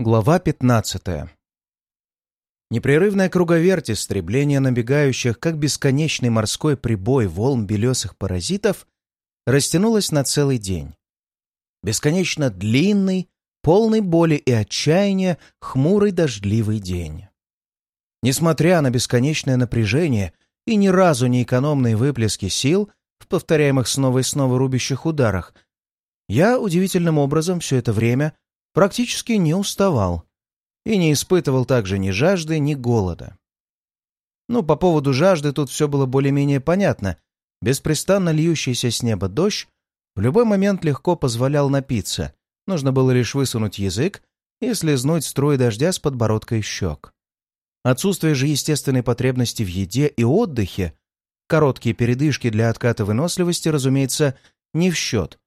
Глава 15. Непрерывная круговерть истребления набегающих, как бесконечный морской прибой волн белесых паразитов, растянулась на целый день. Бесконечно длинный, полный боли и отчаяния, хмурый дождливый день. Несмотря на бесконечное напряжение и ни разу не экономные выплески сил в повторяемых снова и снова рубящих ударах, я удивительным образом все это время практически не уставал и не испытывал также ни жажды, ни голода. Ну, по поводу жажды тут все было более-менее понятно. Беспрестанно льющийся с неба дождь в любой момент легко позволял напиться. Нужно было лишь высунуть язык и слезнуть струи дождя с подбородка и щек. Отсутствие же естественной потребности в еде и отдыхе, короткие передышки для отката выносливости, разумеется, не в счет.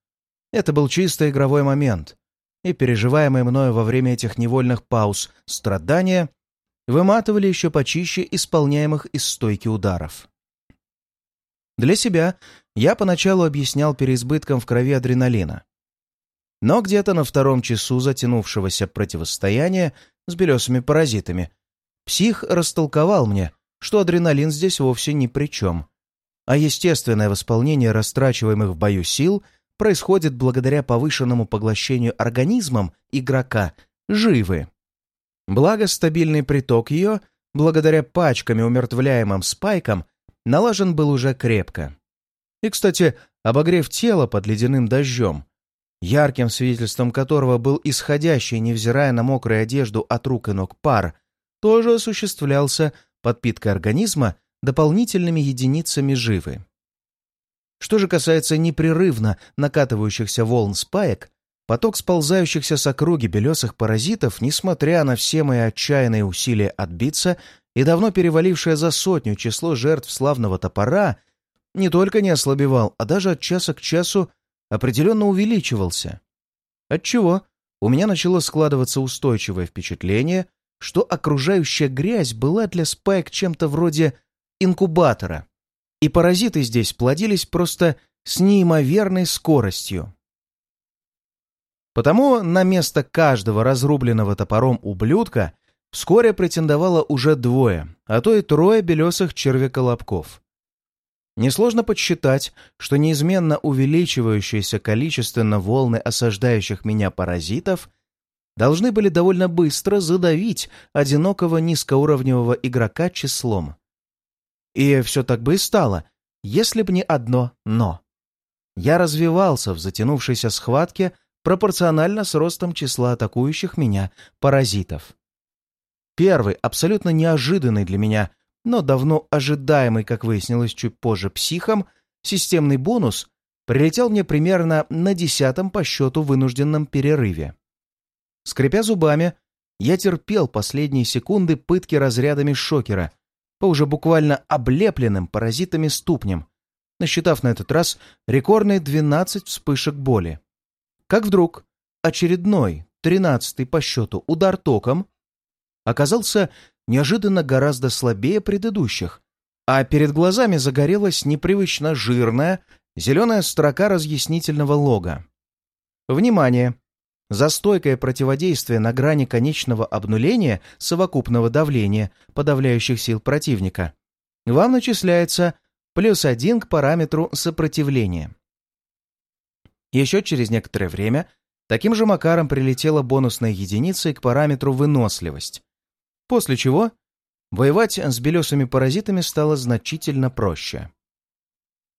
Это был чисто игровой момент и переживаемые мною во время этих невольных пауз страдания выматывали еще почище исполняемых из стойки ударов. Для себя я поначалу объяснял переизбытком в крови адреналина. Но где-то на втором часу затянувшегося противостояния с белесыми паразитами псих растолковал мне, что адреналин здесь вовсе ни при чем, а естественное восполнение растрачиваемых в бою сил — происходит благодаря повышенному поглощению организмом игрока живы. Благо стабильный приток ее, благодаря пачками умертвляемым спайкам, налажен был уже крепко. И, кстати, обогрев тело под ледяным дождем, ярким свидетельством которого был исходящий, невзирая на мокрую одежду от рук и ног пар, тоже осуществлялся подпиткой организма дополнительными единицами живы. Что же касается непрерывно накатывающихся волн спаек, поток сползающихся с округи белесых паразитов, несмотря на все мои отчаянные усилия отбиться и давно перевалившее за сотню число жертв славного топора, не только не ослабевал, а даже от часа к часу определенно увеличивался. Отчего у меня начало складываться устойчивое впечатление, что окружающая грязь была для спайк чем-то вроде инкубатора — и паразиты здесь плодились просто с неимоверной скоростью. Потому на место каждого разрубленного топором ублюдка вскоре претендовало уже двое, а то и трое белесых червяколобков. Несложно подсчитать, что неизменно увеличивающиеся количественно волны осаждающих меня паразитов должны были довольно быстро задавить одинокого низкоуровневого игрока числом. И все так бы и стало, если бы не одно «но». Я развивался в затянувшейся схватке пропорционально с ростом числа атакующих меня паразитов. Первый, абсолютно неожиданный для меня, но давно ожидаемый, как выяснилось чуть позже, психом, системный бонус прилетел мне примерно на десятом по счету вынужденном перерыве. Скрипя зубами, я терпел последние секунды пытки разрядами шокера, по уже буквально облепленным паразитами ступням, насчитав на этот раз рекордные 12 вспышек боли. Как вдруг очередной, тринадцатый по счету, удар током оказался неожиданно гораздо слабее предыдущих, а перед глазами загорелась непривычно жирная зеленая строка разъяснительного лога. Внимание! За стойкое противодействие на грани конечного обнуления совокупного давления подавляющих сил противника вам начисляется плюс один к параметру сопротивления. Еще через некоторое время таким же макаром прилетела бонусная единица к параметру выносливость, после чего воевать с белесыми паразитами стало значительно проще.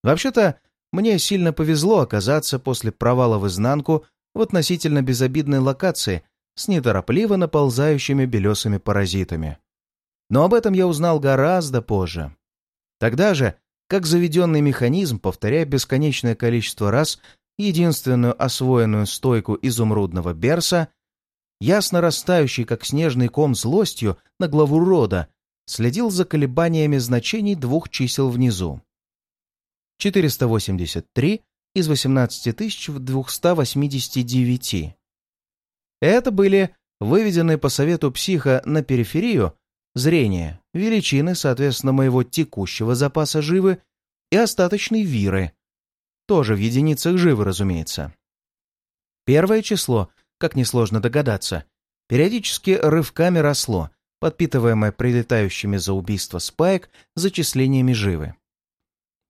Вообще-то, мне сильно повезло оказаться после провала в изнанку в относительно безобидной локации с неторопливо наползающими белесыми паразитами. Но об этом я узнал гораздо позже. Тогда же, как заведенный механизм, повторяя бесконечное количество раз единственную освоенную стойку изумрудного берса, ясно растающий, как снежный ком злостью на главу рода, следил за колебаниями значений двух чисел внизу. 483 из 18289. Это были выведенные по совету психа на периферию зрение, величины, соответственно, моего текущего запаса живы и остаточной виры. Тоже в единицах живы, разумеется. Первое число, как несложно догадаться, периодически рывками росло, подпитываемое прилетающими за убийство спаек зачислениями живы.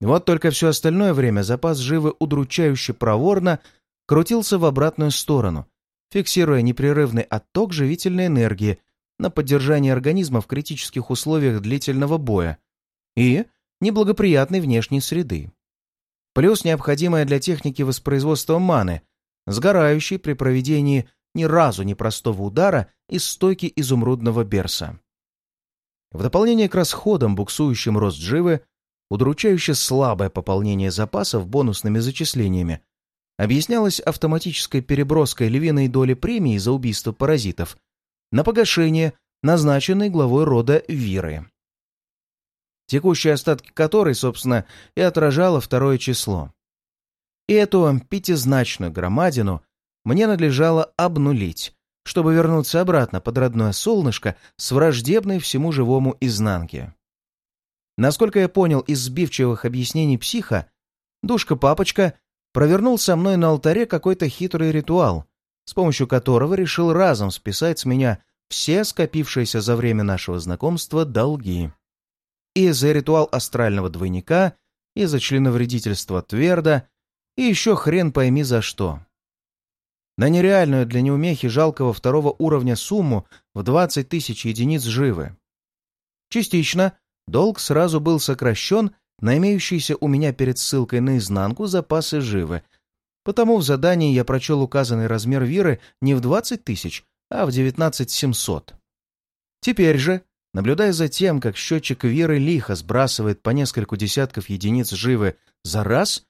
Вот только все остальное время запас живы удручающе проворно крутился в обратную сторону, фиксируя непрерывный отток живительной энергии на поддержание организма в критических условиях длительного боя и неблагоприятной внешней среды. Плюс необходимая для техники воспроизводства маны, сгорающей при проведении ни разу не простого удара из стойки изумрудного берса. В дополнение к расходам, буксующим рост живы, удручающе слабое пополнение запасов бонусными зачислениями объяснялось автоматической переброской львиной доли премии за убийство паразитов на погашение, назначенной главой рода Виры. Текущие остатки которой, собственно, и отражало второе число. И эту пятизначную громадину мне надлежало обнулить, чтобы вернуться обратно под родное солнышко с враждебной всему живому изнанки. Насколько я из сбивчивых объяснений психа, душка-папочка провернул со мной на алтаре какой-то хитрый ритуал, с помощью которого решил разом списать с меня все скопившиеся за время нашего знакомства долги. И за ритуал астрального двойника, и за членовредительство Тверда, и еще хрен пойми за что. На нереальную для неумехи жалкого второго уровня сумму в 20 тысяч единиц живы. Частично долг сразу был сокращен на имеющиеся у меня перед ссылкой на изнанку запасы живы, потому в задании я прочел указанный размер виры не в 20 тысяч, а в 19 700. Теперь же, наблюдая за тем, как счетчик виры лихо сбрасывает по нескольку десятков единиц живы за раз,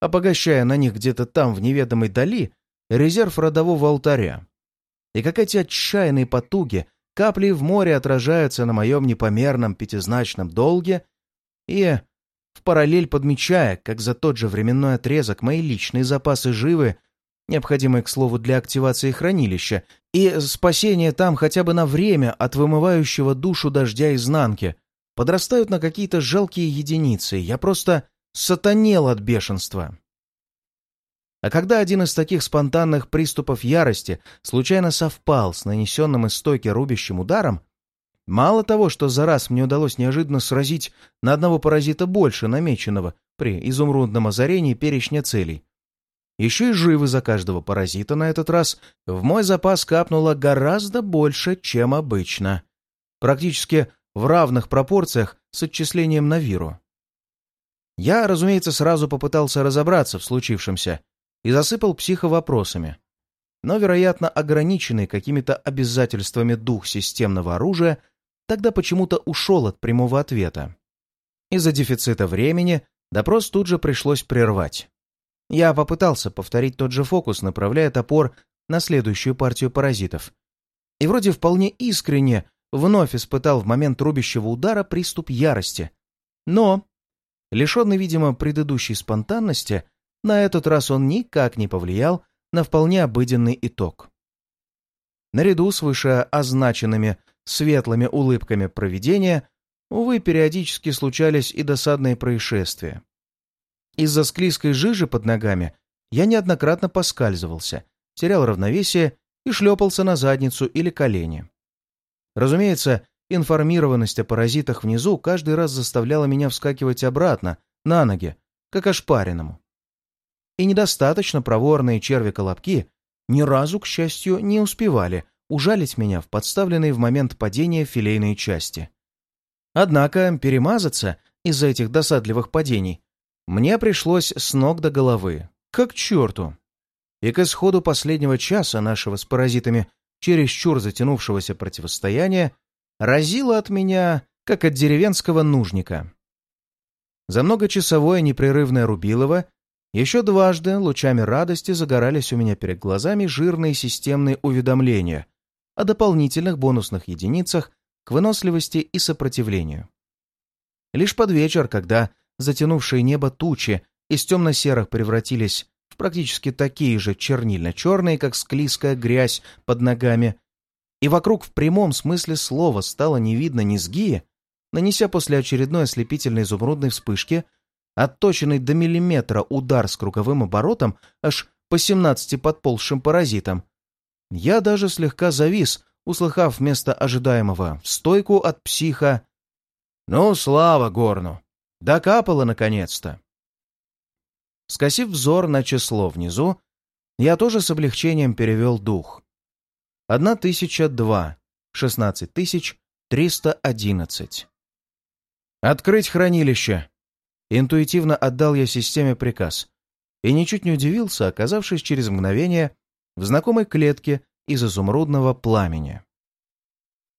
обогащая на них где-то там в неведомой дали резерв родового алтаря, и как эти отчаянные потуги Капли в море отражаются на моем непомерном пятизначном долге и, в параллель подмечая, как за тот же временной отрезок мои личные запасы живы, необходимые, к слову, для активации хранилища, и спасения там хотя бы на время от вымывающего душу дождя изнанки, подрастают на какие-то жалкие единицы. Я просто сатанел от бешенства. А когда один из таких спонтанных приступов ярости случайно совпал с нанесенным из стойки рубящим ударом, мало того, что за раз мне удалось неожиданно сразить на одного паразита больше намеченного при изумрудном озарении перечня целей, еще и живы за каждого паразита на этот раз в мой запас капнуло гораздо больше, чем обычно. Практически в равных пропорциях с отчислением на виру. Я, разумеется, сразу попытался разобраться в случившемся и засыпал психа вопросами. Но, вероятно, ограниченный какими-то обязательствами дух системного оружия тогда почему-то ушел от прямого ответа. Из-за дефицита времени допрос тут же пришлось прервать. Я попытался повторить тот же фокус, направляя топор на следующую партию паразитов. И вроде вполне искренне вновь испытал в момент рубящего удара приступ ярости. Но, лишенный, видимо, предыдущей спонтанности, на этот раз он никак не повлиял на вполне обыденный итог. Наряду с вышеозначенными светлыми улыбками проведения, увы, периодически случались и досадные происшествия. Из-за склизкой жижи под ногами я неоднократно поскальзывался, терял равновесие и шлепался на задницу или колени. Разумеется, информированность о паразитах внизу каждый раз заставляла меня вскакивать обратно, на ноги, как ошпаренному и недостаточно проворные черви-колобки ни разу, к счастью, не успевали ужалить меня в подставленные в момент падения филейные части. Однако перемазаться из-за этих досадливых падений мне пришлось с ног до головы, как черту. И к исходу последнего часа нашего с паразитами чересчур затянувшегося противостояния разило от меня, как от деревенского нужника. За многочасовое непрерывное рубилово еще дважды лучами радости загорались у меня перед глазами жирные системные уведомления о дополнительных бонусных единицах к выносливости и сопротивлению. Лишь под вечер, когда затянувшие небо тучи из темно-серых превратились в практически такие же чернильно-черные, как склизкая грязь под ногами, и вокруг в прямом смысле слова стало не видно низги, нанеся после очередной ослепительной изумрудной вспышки – Отточенный до миллиметра удар с круговым оборотом аж по 17 подползшим паразитам. Я даже слегка завис услыхав вместо ожидаемого стойку от психа «Ну, слава Горну! Докапало наконец-то!» Скосив взор на число внизу, я тоже с облегчением перевел дух. Одна тысяча два, шестнадцать тысяч триста одиннадцать. «Открыть хранилище!» Интуитивно отдал я системе приказ и ничуть не удивился, оказавшись через мгновение в знакомой клетке из изумрудного пламени.